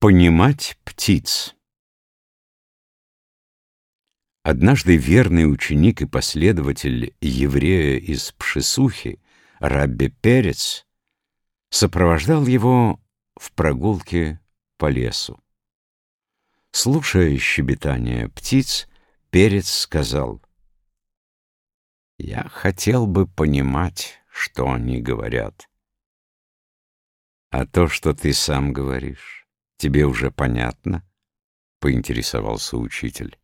Понимать птиц Однажды верный ученик и последователь еврея из Пшесухи, Рабби Перец, сопровождал его в прогулке по лесу. Слушая щебетание птиц, Перец сказал, «Я хотел бы понимать, что они говорят. А то, что ты сам говоришь, тебе уже понятно?» — поинтересовался учитель.